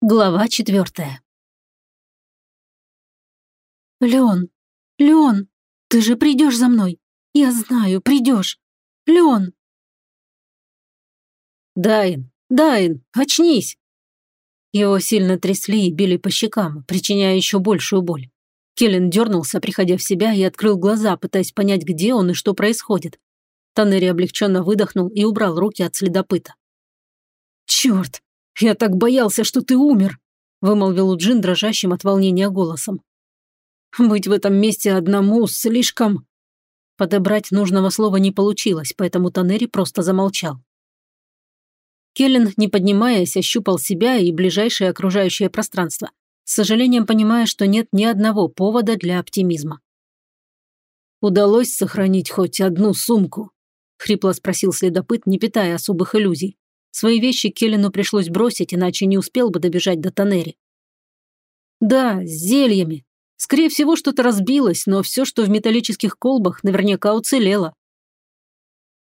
Глава четвертая. «Леон! Леон! Ты же придешь за мной! Я знаю, придешь! Леон!» «Дайн! Дайн! Очнись!» Его сильно трясли и били по щекам, причиняя еще большую боль. Келлен дернулся, приходя в себя, и открыл глаза, пытаясь понять, где он и что происходит. Таннери облегченно выдохнул и убрал руки от следопыта. «Черт! «Я так боялся, что ты умер», – вымолвил Уджин дрожащим от волнения голосом. «Быть в этом месте одному слишком...» Подобрать нужного слова не получилось, поэтому Танери просто замолчал. Келлен, не поднимаясь, ощупал себя и ближайшее окружающее пространство, с сожалением понимая, что нет ни одного повода для оптимизма. «Удалось сохранить хоть одну сумку?» – хрипло спросил следопыт, не питая особых иллюзий. Свои вещи Келлену пришлось бросить, иначе не успел бы добежать до Танери. Да, с зельями. Скорее всего, что-то разбилось, но все, что в металлических колбах, наверняка уцелело.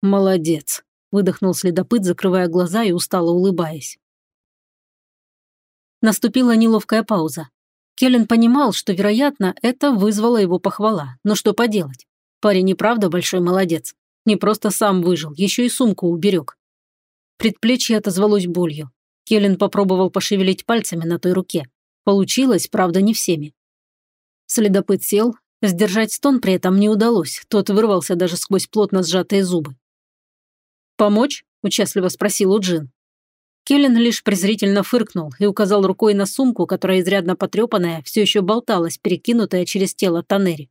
Молодец, выдохнул следопыт, закрывая глаза и устало улыбаясь. Наступила неловкая пауза. Келлен понимал, что, вероятно, это вызвало его похвала. Но что поделать? Парень и правда большой молодец. Не просто сам выжил, еще и сумку уберег. Предплечье отозвалось болью. Келлен попробовал пошевелить пальцами на той руке. Получилось, правда, не всеми. Следопыт сел. Сдержать стон при этом не удалось. Тот вырвался даже сквозь плотно сжатые зубы. «Помочь?» – участливо спросил Уджин. Келлен лишь презрительно фыркнул и указал рукой на сумку, которая изрядно потрепанная, все еще болталась, перекинутая через тело Танери.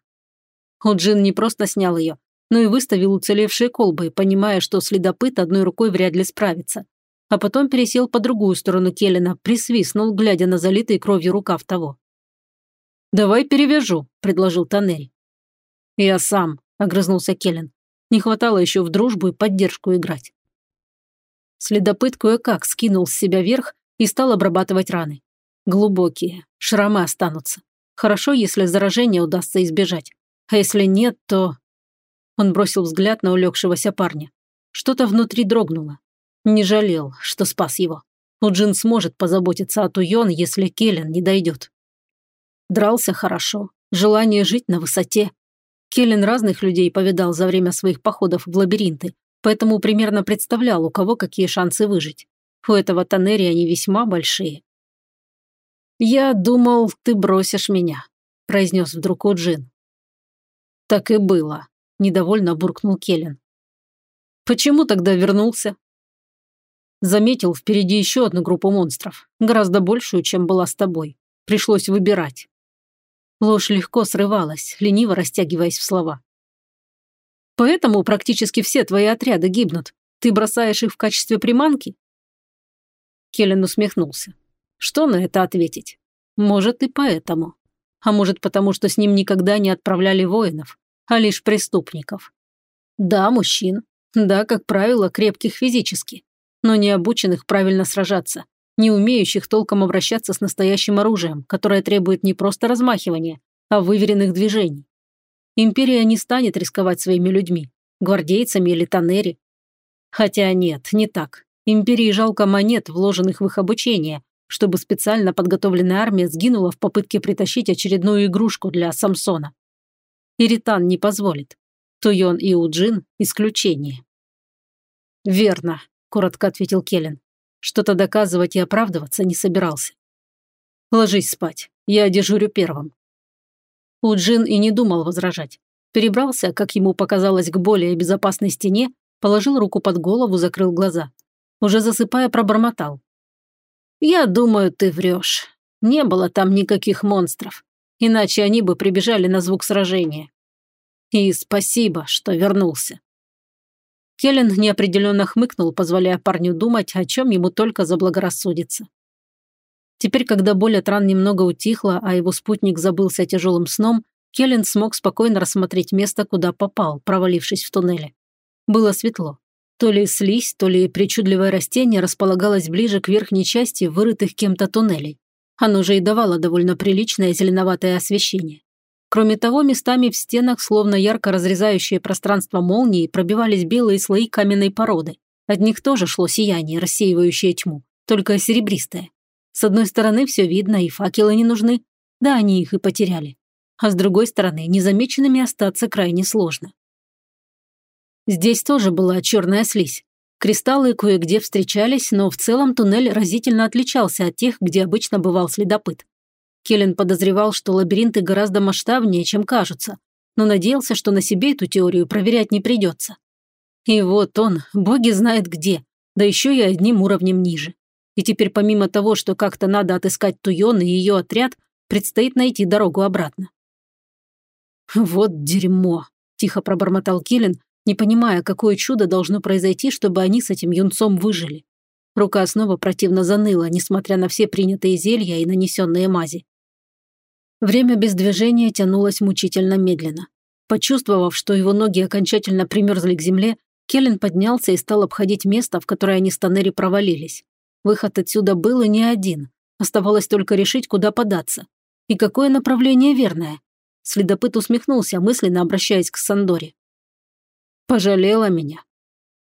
Уджин не просто снял ее, но и выставил уцелевшие колбы, понимая, что следопыт одной рукой вряд ли справится. А потом пересел по другую сторону Келлена, присвистнул, глядя на залитый кровью рукав того. «Давай перевяжу», – предложил Таннери. «Я сам», – огрызнулся Келлен. Не хватало еще в дружбу и поддержку играть. Следопыт кое-как скинул с себя верх и стал обрабатывать раны. Глубокие, шрамы останутся. Хорошо, если заражение удастся избежать. А если нет, то... Он бросил взгляд на улегшегося парня. Что-то внутри дрогнуло. Не жалел, что спас его. Уджин сможет позаботиться о Туйон, если Келлен не дойдет. Дрался хорошо, желание жить на высоте. Келлен разных людей повидал за время своих походов в лабиринты, поэтому примерно представлял, у кого какие шансы выжить. У этого Танери они весьма большие. «Я думал, ты бросишь меня», – произнес вдруг Уджин. Так и было недовольно буркнул Келлен. «Почему тогда вернулся?» Заметил впереди еще одну группу монстров, гораздо большую, чем была с тобой. Пришлось выбирать. Ложь легко срывалась, лениво растягиваясь в слова. «Поэтому практически все твои отряды гибнут. Ты бросаешь их в качестве приманки?» Келлен усмехнулся. Что на это ответить? Может и поэтому. А может потому, что с ним никогда не отправляли воинов а лишь преступников. Да, мужчин. Да, как правило, крепких физически, но не обученных правильно сражаться, не умеющих толком обращаться с настоящим оружием, которое требует не просто размахивания, а выверенных движений. Империя не станет рисковать своими людьми, гвардейцами или тоннери. Хотя нет, не так. Империи жалко монет, вложенных в их обучение, чтобы специально подготовленная армия сгинула в попытке притащить очередную игрушку для Самсона. Иритан не позволит. Туйон и Уджин – исключение. «Верно», – коротко ответил Келлен. Что-то доказывать и оправдываться не собирался. «Ложись спать. Я дежурю первым». Уджин и не думал возражать. Перебрался, как ему показалось, к более безопасной стене, положил руку под голову, закрыл глаза. Уже засыпая, пробормотал. «Я думаю, ты врешь. Не было там никаких монстров иначе они бы прибежали на звук сражения. И спасибо, что вернулся. Келлен неопределенно хмыкнул, позволяя парню думать, о чем ему только заблагорассудится. Теперь, когда боль от ран немного утихла, а его спутник забылся тяжелым сном, Келлен смог спокойно рассмотреть место, куда попал, провалившись в туннеле. Было светло. То ли слизь, то ли причудливое растение располагалось ближе к верхней части вырытых кем-то туннелей. Оно же и давало довольно приличное зеленоватое освещение. Кроме того, местами в стенах, словно ярко разрезающие пространство молнии, пробивались белые слои каменной породы. От них тоже шло сияние, рассеивающее тьму, только серебристое. С одной стороны, все видно, и факелы не нужны. Да, они их и потеряли. А с другой стороны, незамеченными остаться крайне сложно. Здесь тоже была черная слизь. Кристаллы кое-где встречались, но в целом туннель разительно отличался от тех, где обычно бывал следопыт. Келлен подозревал, что лабиринты гораздо масштабнее, чем кажутся, но надеялся, что на себе эту теорию проверять не придется. И вот он, боги знает где, да еще и одним уровнем ниже. И теперь помимо того, что как-то надо отыскать Туйон и ее отряд, предстоит найти дорогу обратно. «Вот дерьмо», – тихо пробормотал Келлен, не понимая, какое чудо должно произойти, чтобы они с этим юнцом выжили. Рука снова противно заныла, несмотря на все принятые зелья и нанесенные мази. Время без движения тянулось мучительно медленно. Почувствовав, что его ноги окончательно примерзли к земле, Келлен поднялся и стал обходить место, в которое они с Танери провалились. Выход отсюда был и не один. Оставалось только решить, куда податься. И какое направление верное. Следопыт усмехнулся, мысленно обращаясь к Сандоре. «Пожалела меня.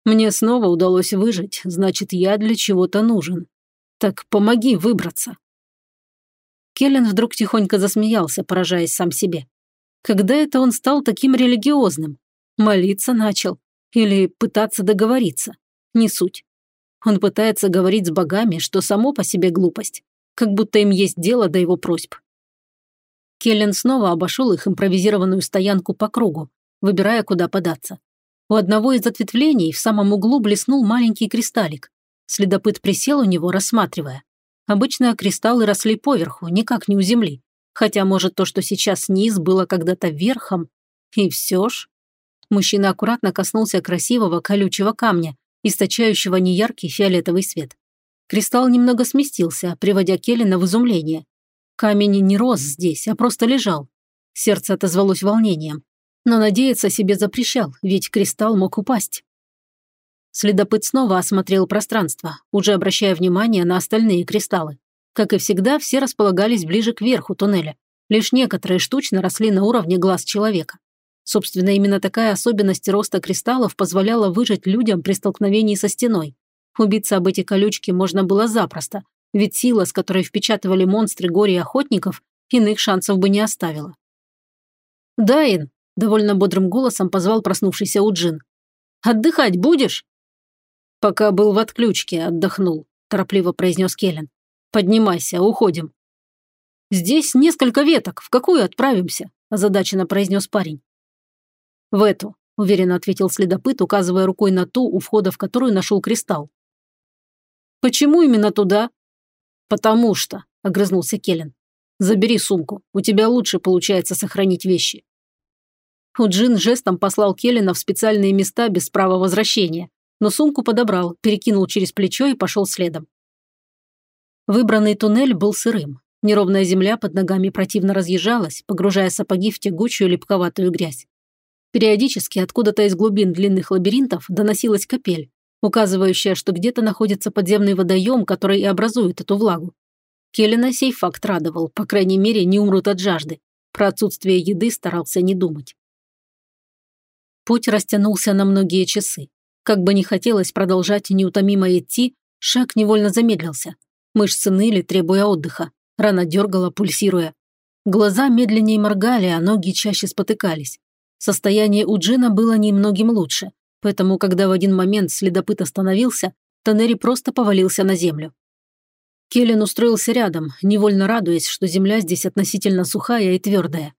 Мне снова удалось выжить, значит, я для чего-то нужен. Так помоги выбраться». Келлен вдруг тихонько засмеялся, поражаясь сам себе. Когда это он стал таким религиозным? Молиться начал. Или пытаться договориться. Не суть. Он пытается говорить с богами, что само по себе глупость. Как будто им есть дело до его просьб. Келлен снова обошел их импровизированную стоянку по кругу, выбирая, куда податься. У одного из ответвлений в самом углу блеснул маленький кристаллик. Следопыт присел у него, рассматривая. Обычно кристаллы росли поверху, никак не у земли. Хотя, может, то, что сейчас низ, было когда-то верхом. И все ж... Мужчина аккуратно коснулся красивого колючего камня, источающего неяркий фиолетовый свет. Кристалл немного сместился, приводя Келлина в изумление. Камень не рос здесь, а просто лежал. Сердце отозвалось волнением. Но надеяться себе запрещал, ведь кристалл мог упасть. Следопыт снова осмотрел пространство, уже обращая внимание на остальные кристаллы. Как и всегда, все располагались ближе к верху туннеля. Лишь некоторые штучно росли на уровне глаз человека. Собственно, именно такая особенность роста кристаллов позволяла выжить людям при столкновении со стеной. Убиться об эти колючки можно было запросто, ведь сила, с которой впечатывали монстры горе охотников, иных шансов бы не оставила. «Дайн!» – довольно бодрым голосом позвал проснувшийся Уджин. «Отдыхать будешь?» «Пока был в отключке, отдохнул», – торопливо произнес Келлен. «Поднимайся, уходим». «Здесь несколько веток, в какую отправимся?» – озадаченно произнес парень. «В эту», – уверенно ответил следопыт, указывая рукой на ту, у входа в которую нашел кристалл. «Почему именно туда?» «Потому что», – огрызнулся Келлен. «Забери сумку, у тебя лучше получается сохранить вещи». Уджин жестом послал Келлена в специальные места без права возвращения, но сумку подобрал, перекинул через плечо и пошел следом. Выбранный туннель был сырым. Неровная земля под ногами противно разъезжалась, погружая сапоги в тягучую липковатую грязь. Периодически откуда-то из глубин длинных лабиринтов доносилась капель, указывающая, что где-то находится подземный водоем, который и образует эту влагу. Келлина сей факт радовал, по крайней мере, не умрут от жажды. Про отсутствие еды старался не думать. Путь растянулся на многие часы. Как бы не хотелось продолжать неутомимо идти, шаг невольно замедлился. Мышцы ныли, требуя отдыха. Рана дергала, пульсируя. Глаза медленнее моргали, а ноги чаще спотыкались. Состояние у Джина было немногим лучше, поэтому, когда в один момент следопыт остановился, Танери просто повалился на землю. Келлен устроился рядом, невольно радуясь, что земля здесь относительно сухая и твердая.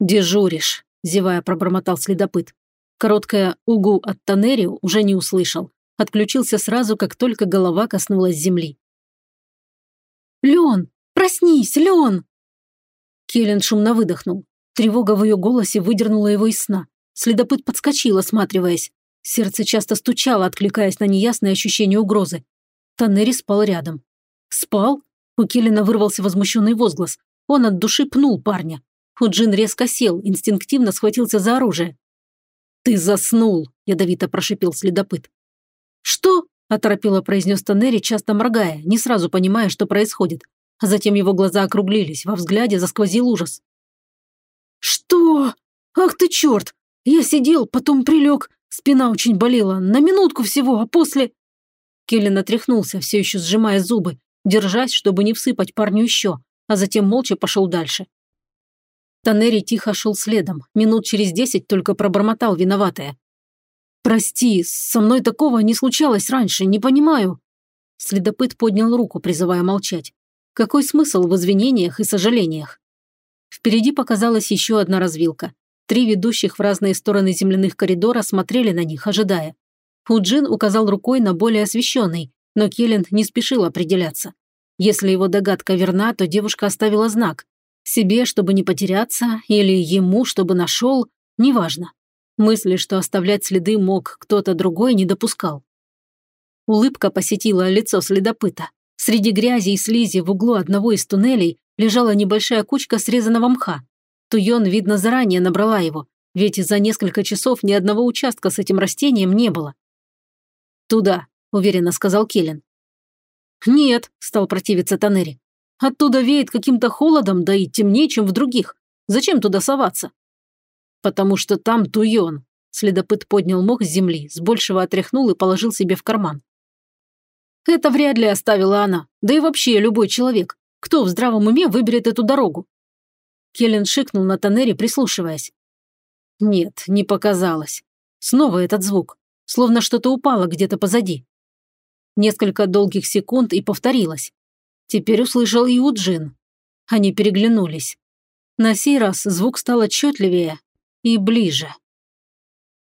«Дежуришь», – зевая пробормотал следопыт. Короткое «угу» от Танери уже не услышал. Отключился сразу, как только голова коснулась земли. «Леон! Проснись, Леон!» Келлен шумно выдохнул. Тревога в ее голосе выдернула его из сна. Следопыт подскочил, осматриваясь. Сердце часто стучало, откликаясь на неясное ощущение угрозы. Таннери спал рядом. «Спал?» У Келлина вырвался возмущенный возглас. Он от души пнул парня. Худжин резко сел, инстинктивно схватился за оружие. «Ты заснул!» – ядовито прошипел следопыт. «Что?» – оторопело произнес Таннери, часто моргая, не сразу понимая, что происходит. А затем его глаза округлились, во взгляде засквозил ужас. «Что? Ах ты черт! Я сидел, потом прилег, спина очень болела, на минутку всего, а после...» Келлен отряхнулся, все еще сжимая зубы, держась, чтобы не всыпать парню еще, а затем молча пошел дальше. Танери тихо шел следом, минут через десять только пробормотал виноватая. «Прости, со мной такого не случалось раньше, не понимаю». Следопыт поднял руку, призывая молчать. Какой смысл в извинениях и сожалениях? Впереди показалась еще одна развилка. Три ведущих в разные стороны земляных коридора смотрели на них, ожидая. Уджин указал рукой на более освещенный, но Келленд не спешил определяться. Если его догадка верна, то девушка оставила знак. Себе, чтобы не потеряться, или ему, чтобы нашел, неважно. Мысли, что оставлять следы мог кто-то другой, не допускал. Улыбка посетила лицо следопыта. Среди грязи и слизи в углу одного из туннелей лежала небольшая кучка срезанного мха. Туйон, видно, заранее набрала его, ведь за несколько часов ни одного участка с этим растением не было. «Туда», – уверенно сказал Келлен. «Нет», – стал противиться Танери. «Оттуда веет каким-то холодом, да и темнее, чем в других. Зачем туда соваться?» «Потому что там Туйон», – следопыт поднял мох с земли, с большего отряхнул и положил себе в карман. «Это вряд ли оставила она, да и вообще любой человек. Кто в здравом уме выберет эту дорогу?» Келлен шикнул на Танери, прислушиваясь. Нет, не показалось. Снова этот звук, словно что-то упало где-то позади. Несколько долгих секунд и повторилось. Теперь услышал и Уджин. Они переглянулись. На сей раз звук стал отчетливее и ближе.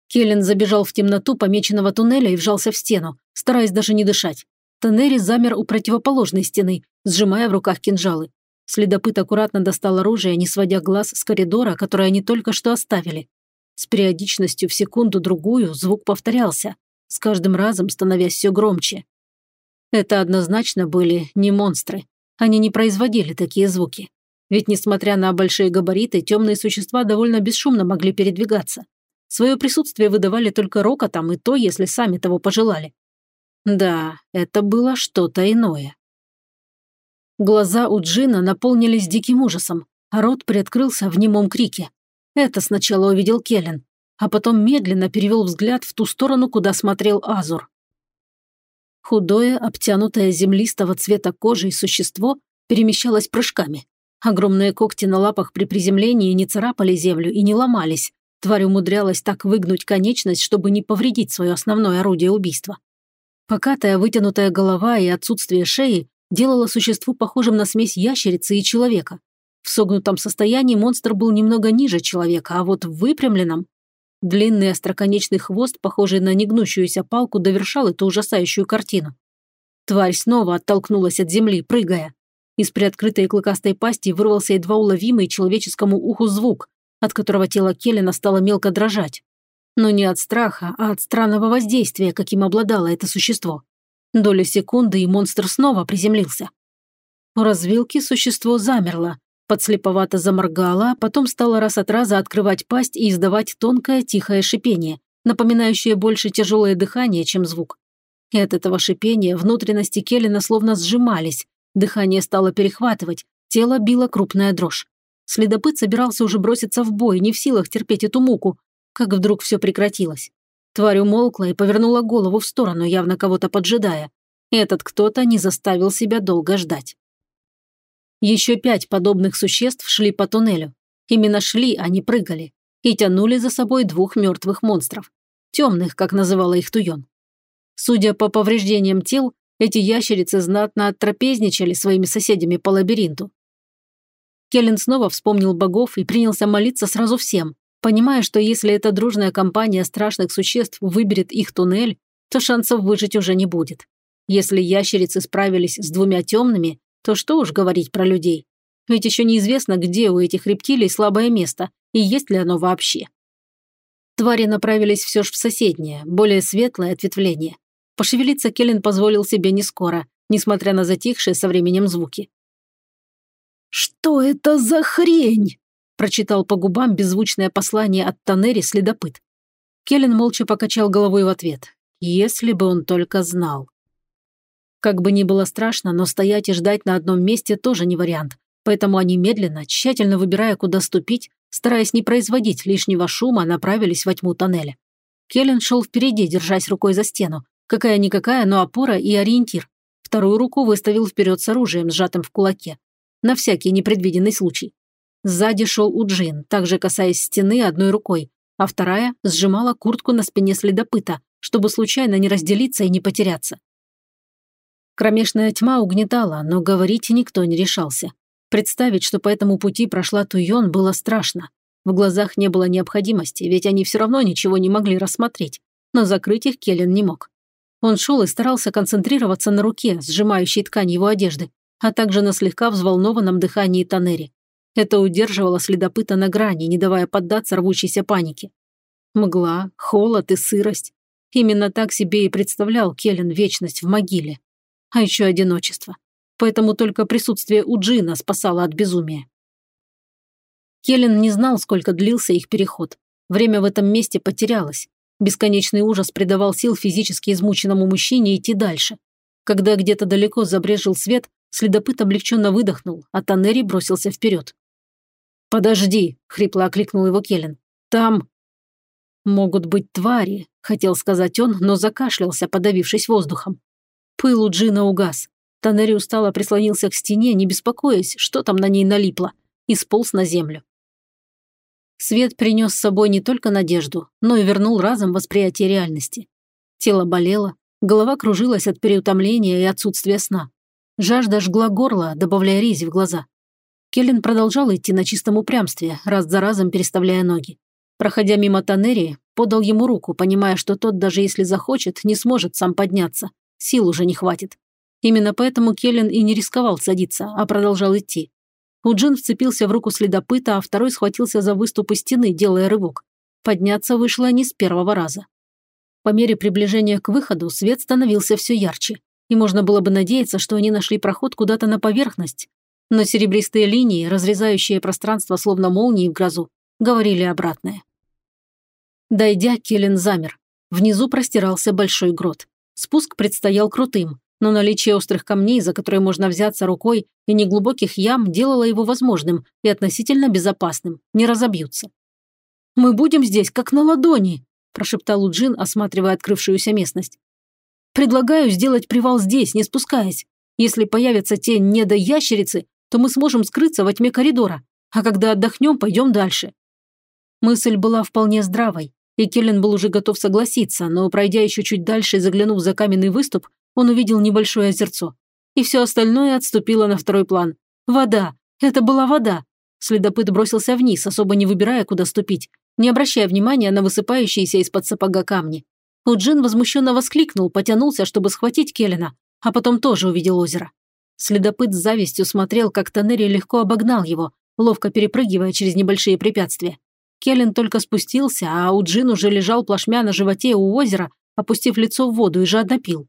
Келлен забежал в темноту помеченного туннеля и вжался в стену, стараясь даже не дышать. Танери замер у противоположной стены, сжимая в руках кинжалы. Следопыт аккуратно достал оружие, не сводя глаз с коридора, который они только что оставили. С периодичностью в секунду-другую звук повторялся, с каждым разом становясь все громче. Это однозначно были не монстры. Они не производили такие звуки. Ведь, несмотря на большие габариты, темные существа довольно бесшумно могли передвигаться. Свое присутствие выдавали только рокотом, и то, если сами того пожелали. Да, это было что-то иное. Глаза у Джина наполнились диким ужасом, а рот приоткрылся в немом крике. Это сначала увидел Келлен, а потом медленно перевел взгляд в ту сторону, куда смотрел Азур. Худое, обтянутое землистого цвета кожей существо перемещалось прыжками. Огромные когти на лапах при приземлении не царапали землю и не ломались. Тварь умудрялась так выгнуть конечность, чтобы не повредить свое основное орудие убийства. Покатая вытянутая голова и отсутствие шеи делало существу похожим на смесь ящерицы и человека. В согнутом состоянии монстр был немного ниже человека, а вот в выпрямленном... Длинный остроконечный хвост, похожий на негнущуюся палку, довершал эту ужасающую картину. Тварь снова оттолкнулась от земли, прыгая. Из приоткрытой клыкастой пасти вырвался едва уловимый человеческому уху звук, от которого тело Келлина стало мелко дрожать. Но не от страха, а от странного воздействия, каким обладало это существо. Доля секунды, и монстр снова приземлился. У развилки существо замерло, подслеповато заморгало, а потом стало раз от раза открывать пасть и издавать тонкое тихое шипение, напоминающее больше тяжелое дыхание, чем звук. И от этого шипения внутренности Келлина словно сжимались, дыхание стало перехватывать, тело било крупная дрожь. Следопыт собирался уже броситься в бой, не в силах терпеть эту муку, как вдруг все прекратилось. Тварь умолкла и повернула голову в сторону, явно кого-то поджидая. Этот кто-то не заставил себя долго ждать. Еще пять подобных существ шли по туннелю. Именно шли, а не прыгали. И тянули за собой двух мертвых монстров. Темных, как называла их Туйон. Судя по повреждениям тел, эти ящерицы знатно оттрапезничали своими соседями по лабиринту. Келлен снова вспомнил богов и принялся молиться сразу всем, понимая, что если эта дружная компания страшных существ выберет их туннель, то шансов выжить уже не будет. Если ящерицы справились с двумя темными, то что уж говорить про людей. Ведь еще неизвестно, где у этих рептилий слабое место и есть ли оно вообще. Твари направились все ж в соседнее, более светлое ответвление. Пошевелиться Келлен позволил себе не скоро, несмотря на затихшие со временем звуки. «Что это за хрень?» прочитал по губам беззвучное послание от Танери следопыт. Келлен молча покачал головой в ответ. Если бы он только знал. Как бы ни было страшно, но стоять и ждать на одном месте тоже не вариант. Поэтому они медленно, тщательно выбирая, куда ступить, стараясь не производить лишнего шума, направились во тьму тоннеля. Келлен шел впереди, держась рукой за стену. Какая-никакая, но опора и ориентир. Вторую руку выставил вперед с оружием, сжатым в кулаке. На всякий непредвиденный случай. Сзади шел Уджин, также касаясь стены одной рукой, а вторая сжимала куртку на спине следопыта, чтобы случайно не разделиться и не потеряться. Кромешная тьма угнетала, но говорить никто не решался. Представить, что по этому пути прошла Туйон, было страшно. В глазах не было необходимости, ведь они все равно ничего не могли рассмотреть, но закрыть их Келлен не мог. Он шел и старался концентрироваться на руке, сжимающей ткань его одежды, а также на слегка взволнованном дыхании Танери. Это удерживало следопыта на грани, не давая поддаться рвущейся панике. Мгла, холод и сырость. Именно так себе и представлял Келлен вечность в могиле. А еще одиночество. Поэтому только присутствие у Джина спасало от безумия. Келлен не знал, сколько длился их переход. Время в этом месте потерялось. Бесконечный ужас придавал сил физически измученному мужчине идти дальше. Когда где-то далеко забрежил свет, следопыт облегченно выдохнул, а Танери бросился вперед. «Подожди!» – хрипло окликнул его Келлен. «Там...» «Могут быть твари», – хотел сказать он, но закашлялся, подавившись воздухом. Пыл у Джина угас. Танери устало прислонился к стене, не беспокоясь, что там на ней налипло, и сполз на землю. Свет принес с собой не только надежду, но и вернул разом восприятие реальности. Тело болело, голова кружилась от переутомления и отсутствия сна. Жажда жгла горло, добавляя рези в глаза. Келлен продолжал идти на чистом упрямстве, раз за разом переставляя ноги. Проходя мимо Танери, подал ему руку, понимая, что тот, даже если захочет, не сможет сам подняться. Сил уже не хватит. Именно поэтому Келлен и не рисковал садиться, а продолжал идти. Уджин вцепился в руку следопыта, а второй схватился за выступы стены, делая рывок. Подняться вышло не с первого раза. По мере приближения к выходу свет становился все ярче, и можно было бы надеяться, что они нашли проход куда-то на поверхность. Но серебристые линии, разрезающие пространство словно молнии в грозу, говорили обратное. Дойдя, Келлен замер. Внизу простирался большой грот. Спуск предстоял крутым, но наличие острых камней, за которые можно взяться рукой, и неглубоких ям делало его возможным и относительно безопасным, не разобьются. «Мы будем здесь, как на ладони», – прошептал Уджин, осматривая открывшуюся местность. «Предлагаю сделать привал здесь, не спускаясь. Если появятся те недоящерицы, то мы сможем скрыться во тьме коридора, а когда отдохнем, пойдем дальше». Мысль была вполне здравой, и Келлен был уже готов согласиться, но, пройдя еще чуть дальше и заглянув за каменный выступ, он увидел небольшое озерцо. И все остальное отступило на второй план. Вода! Это была вода! Следопыт бросился вниз, особо не выбирая, куда ступить, не обращая внимания на высыпающиеся из-под сапога камни. Уджин возмущенно воскликнул, потянулся, чтобы схватить Келлена, а потом тоже увидел озеро. Следопыт с завистью смотрел, как Танери легко обогнал его, ловко перепрыгивая через небольшие препятствия. Келлен только спустился, а Уджин уже лежал плашмя на животе у озера, опустив лицо в воду и жадно пил.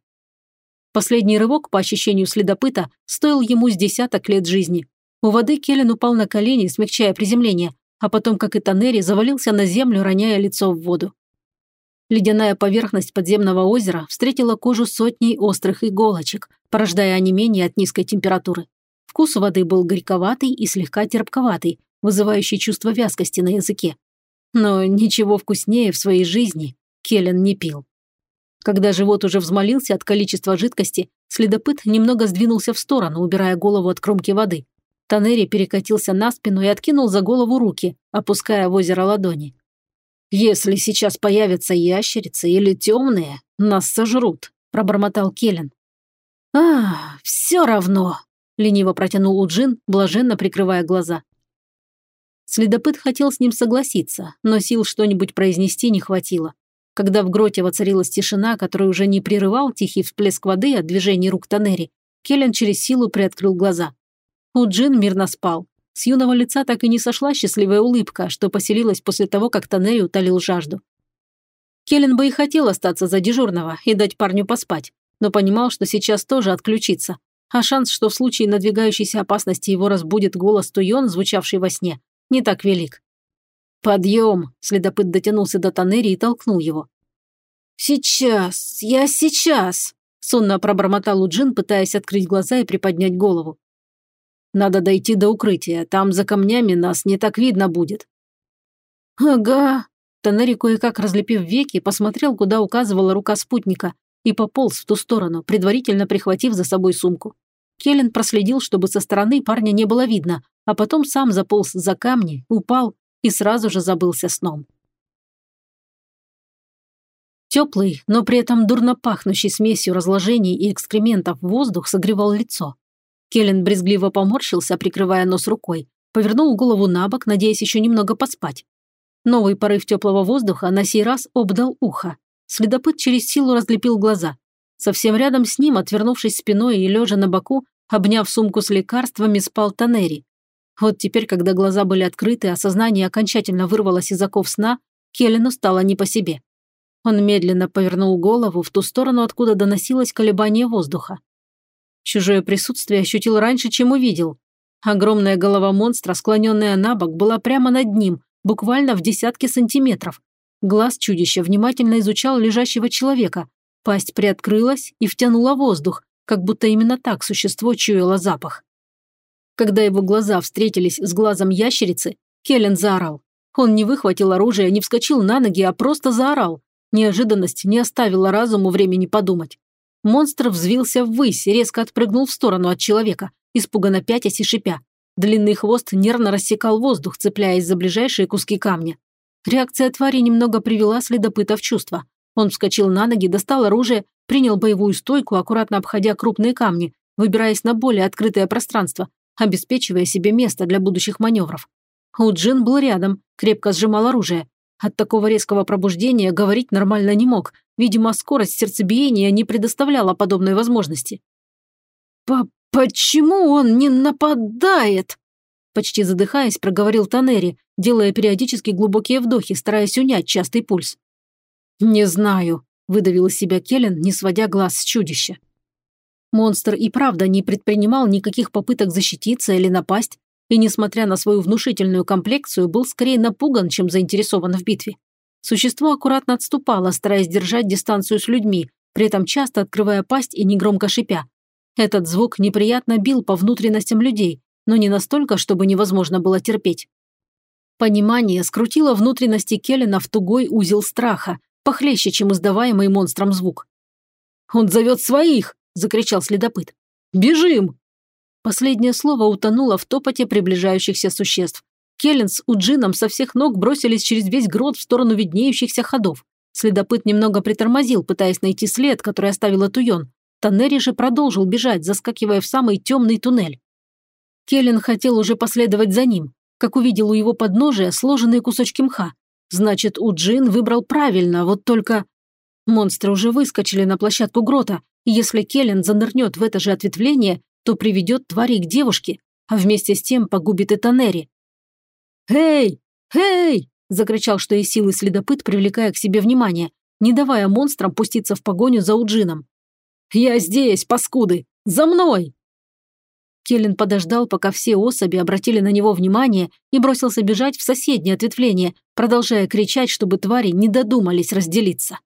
Последний рывок, по ощущению следопыта, стоил ему с десяток лет жизни. У воды Келлен упал на колени, смягчая приземление, а потом, как и Танери, завалился на землю, роняя лицо в воду. Ледяная поверхность подземного озера встретила кожу сотней острых иголочек, порождая онемение от низкой температуры. Вкус воды был горьковатый и слегка терпковатый, вызывающий чувство вязкости на языке. Но ничего вкуснее в своей жизни Келлен не пил. Когда живот уже взмолился от количества жидкости, следопыт немного сдвинулся в сторону, убирая голову от кромки воды. Танери перекатился на спину и откинул за голову руки, опуская в озеро ладони. «Если сейчас появятся ящерицы или темные, нас сожрут», – пробормотал Келлен. «А, все равно», – лениво протянул Уджин, блаженно прикрывая глаза. Следопыт хотел с ним согласиться, но сил что-нибудь произнести не хватило. Когда в гроте воцарилась тишина, которую уже не прерывал тихий всплеск воды от движений рук Танери, Келлен через силу приоткрыл глаза. Уджин мирно спал. С юного лица так и не сошла счастливая улыбка, что поселилась после того, как Танери утолил жажду. Келлен бы и хотел остаться за дежурного и дать парню поспать, но понимал, что сейчас тоже отключится. А шанс, что в случае надвигающейся опасности его разбудит голос Туйон, звучавший во сне, не так велик. «Подъем!» – следопыт дотянулся до Танери и толкнул его. «Сейчас, я сейчас!» – сонно пробормотал Уджин, пытаясь открыть глаза и приподнять голову. «Надо дойти до укрытия, там за камнями нас не так видно будет». «Ага». Танери, кое-как разлепив веки, посмотрел, куда указывала рука спутника, и пополз в ту сторону, предварительно прихватив за собой сумку. Келлен проследил, чтобы со стороны парня не было видно, а потом сам заполз за камни, упал и сразу же забылся сном. Теплый, но при этом дурно пахнущий смесью разложений и экскрементов воздух согревал лицо. Келлен брезгливо поморщился, прикрывая нос рукой, повернул голову на бок, надеясь еще немного поспать. Новый порыв теплого воздуха на сей раз обдал ухо. Следопыт через силу разлепил глаза. Совсем рядом с ним, отвернувшись спиной и лежа на боку, обняв сумку с лекарствами, спал Танери. Вот теперь, когда глаза были открыты, а сознание окончательно вырвалось из оков сна, Келлену стало не по себе. Он медленно повернул голову в ту сторону, откуда доносилось колебание воздуха. Чужое присутствие ощутил раньше, чем увидел. Огромная голова монстра, склоненная на бок, была прямо над ним, буквально в десятке сантиметров. Глаз чудища внимательно изучал лежащего человека. Пасть приоткрылась и втянула воздух, как будто именно так существо чуяло запах. Когда его глаза встретились с глазом ящерицы, Келлен заорал. Он не выхватил оружие, не вскочил на ноги, а просто заорал. Неожиданность не оставила разуму времени подумать. Монстр взвился ввысь резко отпрыгнул в сторону от человека, испуганно пятясь и шипя. Длинный хвост нервно рассекал воздух, цепляясь за ближайшие куски камня. Реакция твари немного привела следопыта в чувство. Он вскочил на ноги, достал оружие, принял боевую стойку, аккуратно обходя крупные камни, выбираясь на более открытое пространство, обеспечивая себе место для будущих маневров. Уджин был рядом, крепко сжимал оружие, от такого резкого пробуждения говорить нормально не мог. Видимо, скорость сердцебиения не предоставляла подобной возможности. «По «Почему он не нападает?» Почти задыхаясь, проговорил Танери, делая периодически глубокие вдохи, стараясь унять частый пульс. «Не знаю», – выдавил из себя Келлен, не сводя глаз с чудища. Монстр и правда не предпринимал никаких попыток защититься или напасть, и, несмотря на свою внушительную комплекцию, был скорее напуган, чем заинтересован в битве. Существо аккуратно отступало, стараясь держать дистанцию с людьми, при этом часто открывая пасть и негромко шипя. Этот звук неприятно бил по внутренностям людей, но не настолько, чтобы невозможно было терпеть. Понимание скрутило внутренности Келлена в тугой узел страха, похлеще, чем издаваемый монстром звук. «Он зовет своих!» – закричал следопыт. «Бежим!» Последнее слово утонуло в топоте приближающихся существ. Келлен с Уджином со всех ног бросились через весь грот в сторону виднеющихся ходов. Следопыт немного притормозил, пытаясь найти след, который оставила Туйон. Таннери же продолжил бежать, заскакивая в самый темный туннель. Келлен хотел уже последовать за ним, как увидел у его подножия сложенные кусочки мха. Значит, Уджин выбрал правильно, вот только... Монстры уже выскочили на площадку грота, и если Келлен занырнет в это же ответвление, то приведет тварей к девушке, а вместе с тем погубит и Танери. «Эй! Эй!» – закричал, что из силы следопыт, привлекая к себе внимание, не давая монстрам пуститься в погоню за Уджином. «Я здесь, паскуды! За мной!» Келлен подождал, пока все особи обратили на него внимание и бросился бежать в соседнее ответвление, продолжая кричать, чтобы твари не додумались разделиться.